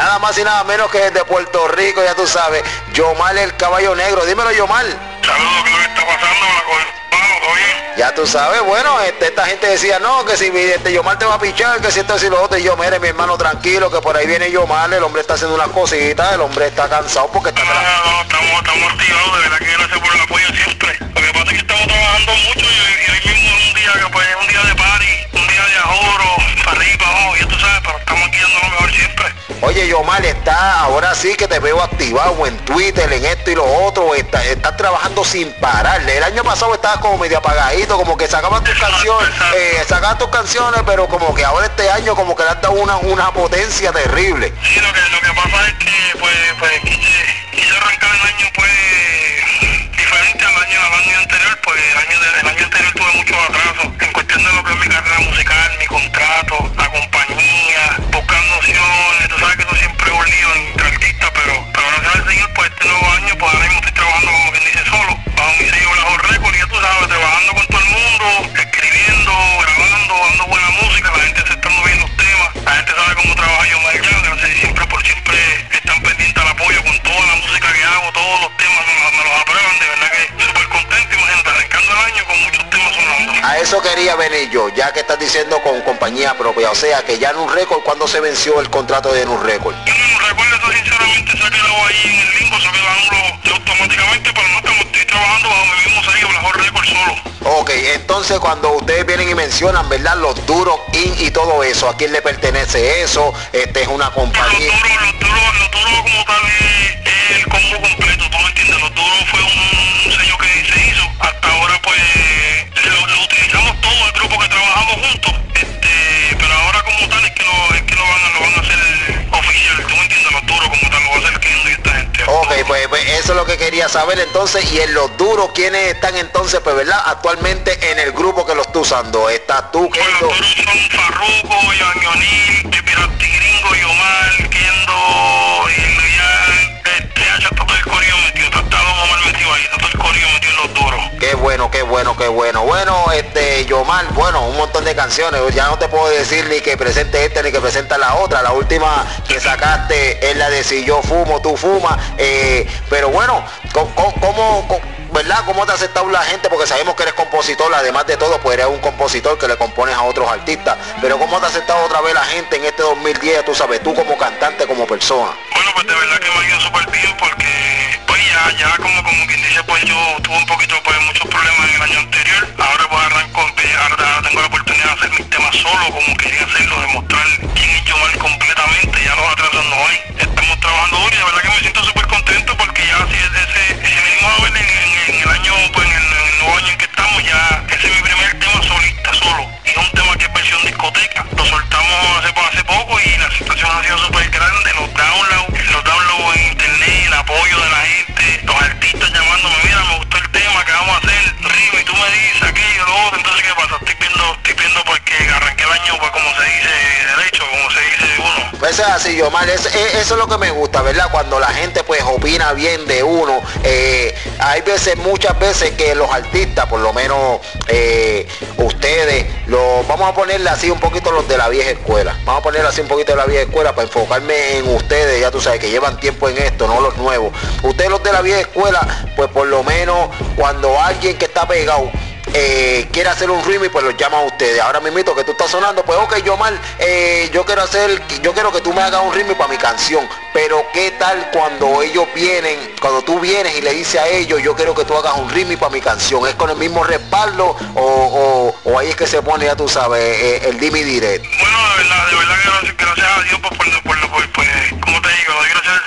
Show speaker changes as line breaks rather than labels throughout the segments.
nada más y nada menos que de Puerto Rico, ya tú sabes, Yomar el caballo negro. Dímelo, Yomar.
Saludos, ¿qué es lo que está pasando?
Ya tú sabes, bueno, este, esta gente decía, no, que si este, Yomar te va a pichar, que si esto y lo otro, y yo, mire, mi hermano, tranquilo, que por ahí viene Yomar, el hombre está haciendo unas cositas, el hombre está cansado porque está...
No, no, no, estamos, estamos activados, de verdad que gracias por el apoyo siempre. Lo que pasa es que estamos trabajando mucho y, y hoy mismo es un día que pues, es un día de party,
está, ahora sí que te veo activado en Twitter, en esto y lo otro, estás está trabajando sin parar. El año pasado estabas como medio apagadito, como que sacabas tus canciones, eh, sacabas tus canciones, pero como que ahora este año como que le has dado una, una potencia terrible.
Sí, lo que, lo que pasa es que pues, pues quise arrancar el año pues diferente al año, al año anterior, pues el año, el año anterior tuve muchos atrasos en cuestión de lo que es mi carrera musical, mi contrato, la compañía, buscando opciones, tú sabes lío entre artistas, pero, pero gracias al Señor, pues este nuevo año, pues ahora mismo estoy trabajando como quien dice solo, bajo mi sello Blajo Record, ya tú sabes, trabajando con todo el mundo, escribiendo, grabando, dando buena música, la gente se está moviendo los temas, la gente sabe cómo trabaja yo ya, gracias siempre por siempre están pendientes al apoyo con toda la música que hago, todos los temas me, me los aprueban, de verdad que súper contento, imagínate, arrancando el año con muchos temas sonando.
A eso quería venir yo, ya que estás diciendo con compañía propia, o sea que ya en un récord, cuando se venció el contrato de un récord?
Ahí en el limbo, se ha quedado yo automáticamente, pero no estamos, estoy trabajando bajo mi mismo sello, Blajo Record solo.
Ok, entonces cuando ustedes vienen y mencionan, ¿verdad? Los duros in y todo eso, ¿a quién le pertenece eso? Este es una
Los
compañía.
duros, los duros, los duros como tal es, el combo completo, tú me entiendes, los duros fue un sello que se hizo, hasta ahora pues lo, lo utilizamos todo el grupo que trabajamos juntos, este, pero ahora como tal es que lo, es que lo van lo van a hacer oficial,
Ok, pues, pues, eso es lo que quería saber entonces. Y en los duros, ¿quiénes están entonces, pues, verdad? Actualmente en el grupo que lo está usando. Está tú, Kendo. Qué bueno, qué bueno. Bueno, este, Yomar, bueno, un montón de canciones. Ya no te puedo decir ni que presente esta ni que presente la otra. La última que sacaste es la de si yo fumo, tú fumas. Eh, pero bueno, ¿cómo, verdad? ¿Cómo te ha aceptado la gente? Porque sabemos que eres compositor, además de todo, pues eres un compositor que le compones a otros artistas. Pero ¿cómo te ha aceptado otra vez la gente en este 2010, tú sabes, tú como cantante, como persona?
Bueno, pues de verdad que me ha ido súper bien porque, ya, como, como quien dice, pues yo tuve un poquito, pues muchos problemas en el año anterior. Ahora pues arranco, empe- ahora tengo la oportunidad de hacer mis temas solo, como quería hacerlo, demostrar es
así, Yomar, es- es- eso es lo que me gusta, ¿verdad? Cuando la gente pues opina bien de uno. Eh, hay veces, muchas veces que los artistas, por lo menos eh, ustedes, lo, vamos a ponerle así un poquito los de la vieja escuela. Vamos a ponerle así un poquito de la vieja escuela para enfocarme en ustedes, ya tú sabes que llevan tiempo en esto, no los nuevos. Ustedes los de la vieja escuela, pues por lo menos cuando alguien que está pegado eh, quiere hacer un remix, pues los llama a ustedes. Ahora mismo que tú estás sonando, pues ok, yo mal, eh, yo quiero hacer, yo quiero que tú me hagas un remix para mi canción. Pero qué tal cuando ellos vienen, cuando tú vienes y le dices a ellos, yo quiero que tú hagas un remix para mi canción. ¿Es con el mismo respaldo o, o- ahí es que se pone, ya tú sabes, eh, el dime direct?
Bueno, de verdad, de verdad que gracias, gracias a Dios pues, por, por, pues, como te digo, gracias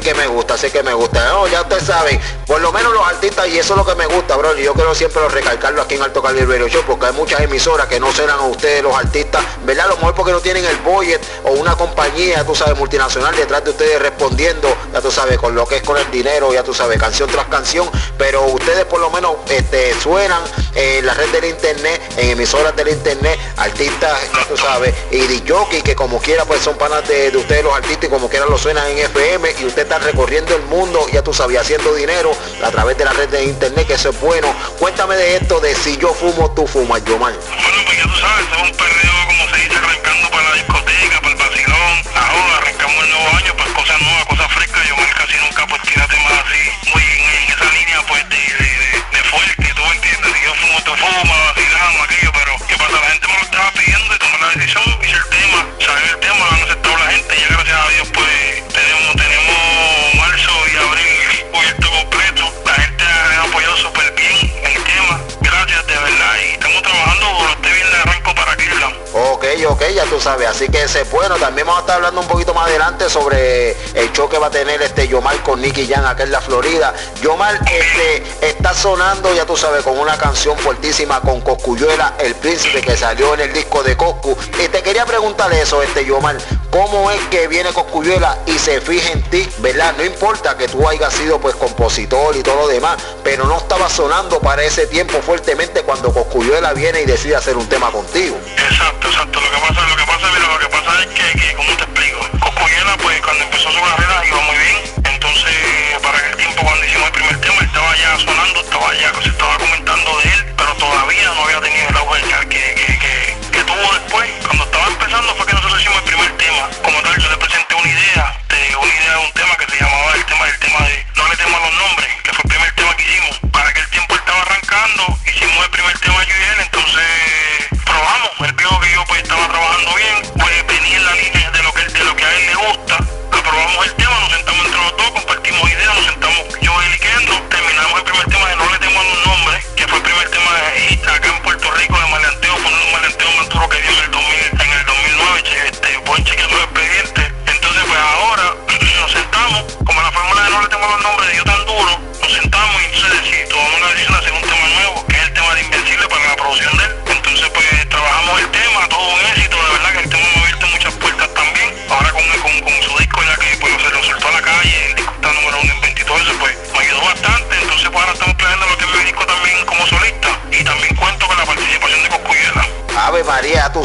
que me
gusta, así que me gusta. No, ya usted sabe, por lo menos los artistas, y eso es lo que me gusta, bro. Y yo quiero siempre recalcarlo aquí en Alto Calibre Show, porque hay muchas emisoras que no serán a ustedes los artistas, ¿verdad? A lo mejor porque no tienen el budget o una compañía, tú sabes, multinacional detrás de ustedes respondiendo, ya tú sabes, con lo que es con el dinero, ya tú sabes, canción tras canción, pero ustedes por lo menos este, suenan en la red del internet, en emisoras del internet, artistas, ya tú sabes, y de jockey que como quiera pues son panas de, de ustedes los artistas y como quiera lo suenan en FM y usted está recorriendo el mundo, ya tú sabes, haciendo dinero a través de la red de internet, que eso es bueno. Cuéntame de esto de si yo fumo, tú fumas, yo mal.
Bueno, pues ya tú sabes, es un perreo, como se dice, arrancando para la discoteca, para el vacilón. Ahora arrancamos el nuevo año, pues cosas nuevas, cosas frescas. Yo mal casi nunca pues tira temas así, muy en, en esa línea pues de, de, de, de fuerte, tú entiendes. Si yo fumo, tú fumas, vacilamos, aquello, pero ¿qué pasa? La gente me lo estaba pidiendo y tomé la decisión, hice el tema, salió
sabes, así que ese es bueno. También vamos a estar hablando un poquito más adelante sobre el show que va a tener este Yomar con Nicky Jan acá en la Florida. Yomar este, está sonando, ya tú sabes, con una canción fuertísima con Coscuyuela, El Príncipe, que salió en el disco de Coscu. Y te quería preguntar eso, este Yomar, ¿cómo es que viene Coscuyuela y se fija en ti, verdad? No importa que tú hayas sido pues compositor y todo lo demás, pero no estaba sonando para ese tiempo fuertemente cuando Coscuyuela viene y decide hacer un tema contigo.
Exacto, exacto. Pues cuando empezó su carrera iba muy bien. Entonces, para aquel tiempo cuando hicimos el primer tema, estaba ya sonando, estaba ya, se estaba comentando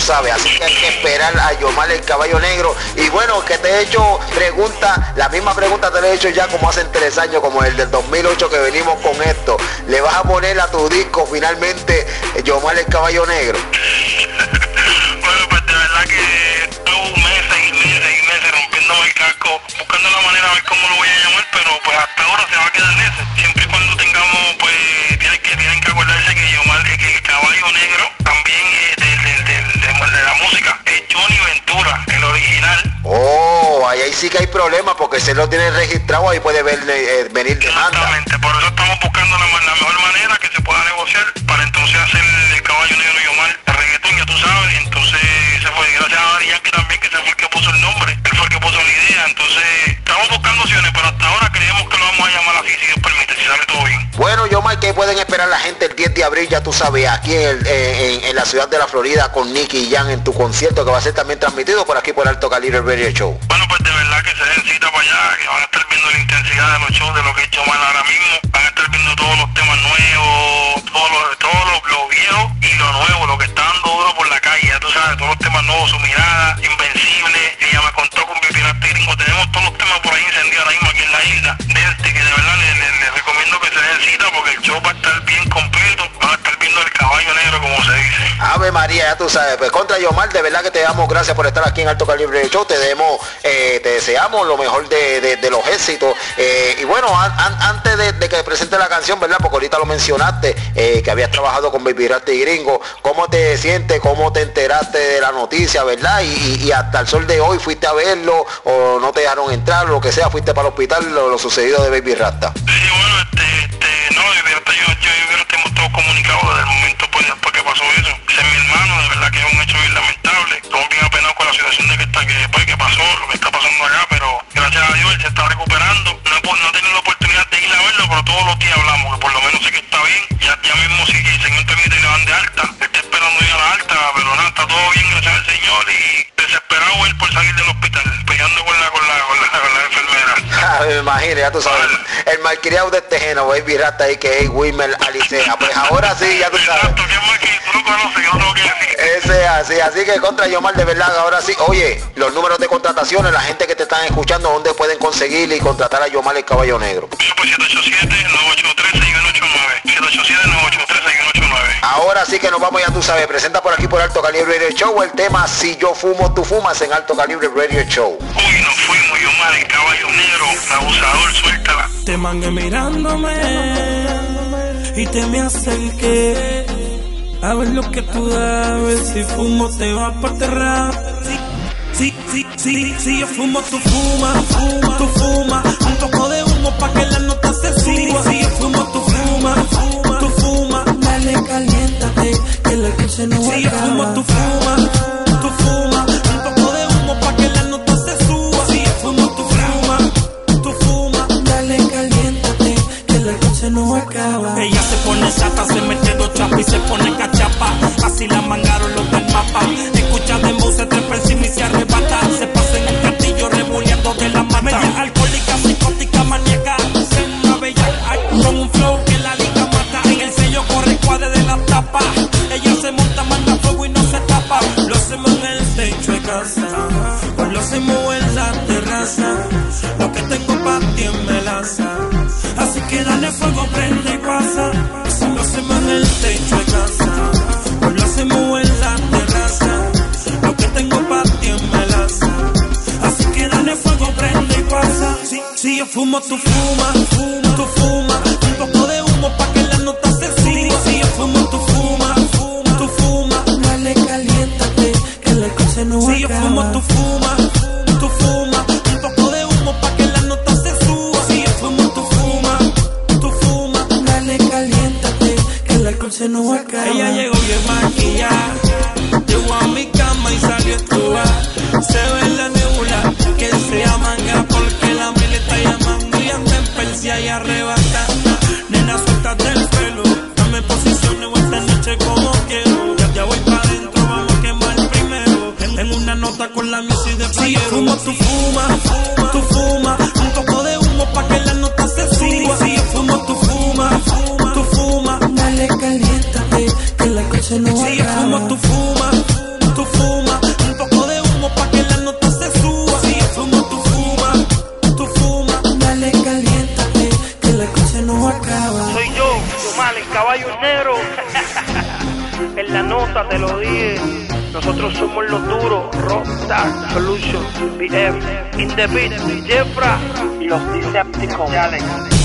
sabes, así que hay que esperar a Yomar el caballo negro. Y bueno, que te he hecho pregunta, la misma pregunta te la he hecho ya como hace tres años, como el del 2008 que venimos con esto. ¿Le vas a poner a tu disco finalmente Yomar el caballo negro?
bueno, pues de verdad que estuve meses y meses y meses rompiéndome el casco, buscando la manera de ver cómo lo voy a llamar, pero pues hasta ahora se va a quedar en ese. Siempre y cuando tengamos, pues, tienen que, tienen que acordarse que Yomar, que el caballo negro original.
Oh, ahí, ahí sí que hay problemas porque si lo tiene registrado ahí puede ver, eh, venir demanda.
Exactamente, por eso estamos buscando la, la mejor manera que se pueda negociar para entonces hacer el caballo negro Yomar, el reggaetón, ya tú sabes, entonces se fue gracias a Dari Yankee también, que se fue el que puso el nombre, él fue el que puso la idea, entonces estamos buscando opciones, pero hasta ahora creemos que lo vamos a llamar así, si Dios permite, si sale todo bien.
Bueno, Yomar, ¿qué pueden esperar la gente el 10 de abril? Ya tú sabes, aquí en, el- en- en la ciudad de la Florida con Nicky Jan en tu concierto que va a ser también transmitido por aquí por Alto Calibre Radio Show.
Bueno, pues de verdad que se den cita para allá, que van a estar viendo la intensidad de los shows, de lo que he hecho mal ahora mismo.
María, ya tú sabes, pues contra Yomar, de verdad que te damos gracias por estar aquí en Alto Calibre Show, te demos, eh, te deseamos lo mejor de, de- los éxitos. Eh, y bueno, an- an- antes de, que presente la canción, ¿verdad? Porque ahorita lo mencionaste, eh, que habías trabajado con Baby Rasta y Gringo, ¿cómo te sientes? ¿Cómo te enteraste de la noticia, verdad? Y, hasta el sol de hoy fuiste a verlo o no te dejaron entrar, lo que sea, fuiste para el hospital, lo, lo sucedido de Baby Rasta.
Sí, bueno, este, este, no, yo, yo, yo, yo,
Imagino, ya tú sabes. El malcriado de Tejeno, Baby Rata ahí que es Wilmer Alicea. Pues ahora sí, ya tú sabes. Ese es así, así que contra Yomar de verdad, ahora sí. Oye, los números de contrataciones, la gente que te están escuchando, ¿dónde pueden conseguir y contratar a Yomar el Caballo Negro?
Yo 787-983-6189. 787-983-6189.
Ahora sí que nos vamos, ya tú sabes, presenta por aquí por Alto Calibre Radio Show el tema Si yo fumo, tú fumas en Alto Calibre Radio Show.
Uy, nos fuimos, yo mal, el caballo negro, abusador, suéltala.
Te mangué mirándome y te me acerqué a ver lo que tú ver si fumo te va para enterrar. Sí, sí, sí, sí, si yo fumo, tú fumas, fuma, tú fumas, un poco de humo pa' que la nota se suba. Si yo fumo, tú fumas, fumas, dale caliéntate, que la noche no Si yo fumo, tú fumas, tú fumas, un poco de humo pa' que la nota se suba. Si yo fumo, tú fumas, tú fumas, dale caliéntate, que la noche no acaba. Ella se pone chata, se mete dos chapas y se pone cachapa. Así la mangaron los del mapa. Si, si yo fumo, tú fumas, fuma, tú fumas. Un poco de humo pa' que la nota se suba. Si yo fumo, tú fumas, fuma, tú fumas. Dale, caliéntate, que la cosa no Si yo fumo, tú fumas, tú fumas. Un poco de humo pa' que la nota se suba. Si yo fumo, tú fumas, tú fumas. Dale, caliéntate, que la cosa no acaba. Ella llegó bien maquillada. Dale, caliéntate, que la cosa no Si yo fumo, tú fumas, tú fumas. Un poco de humo pa' que la nota se suba. Si yo fumo, tú fumas, tú fumas. Dale, caliéntate, que la cosa no acaba.
Soy yo, Yomal, el caballo negro. en la nota te lo dije. Nosotros somos los duros, Rockstar Solution, BF, In the Beat, Jeffra y los Decepticons. Dale.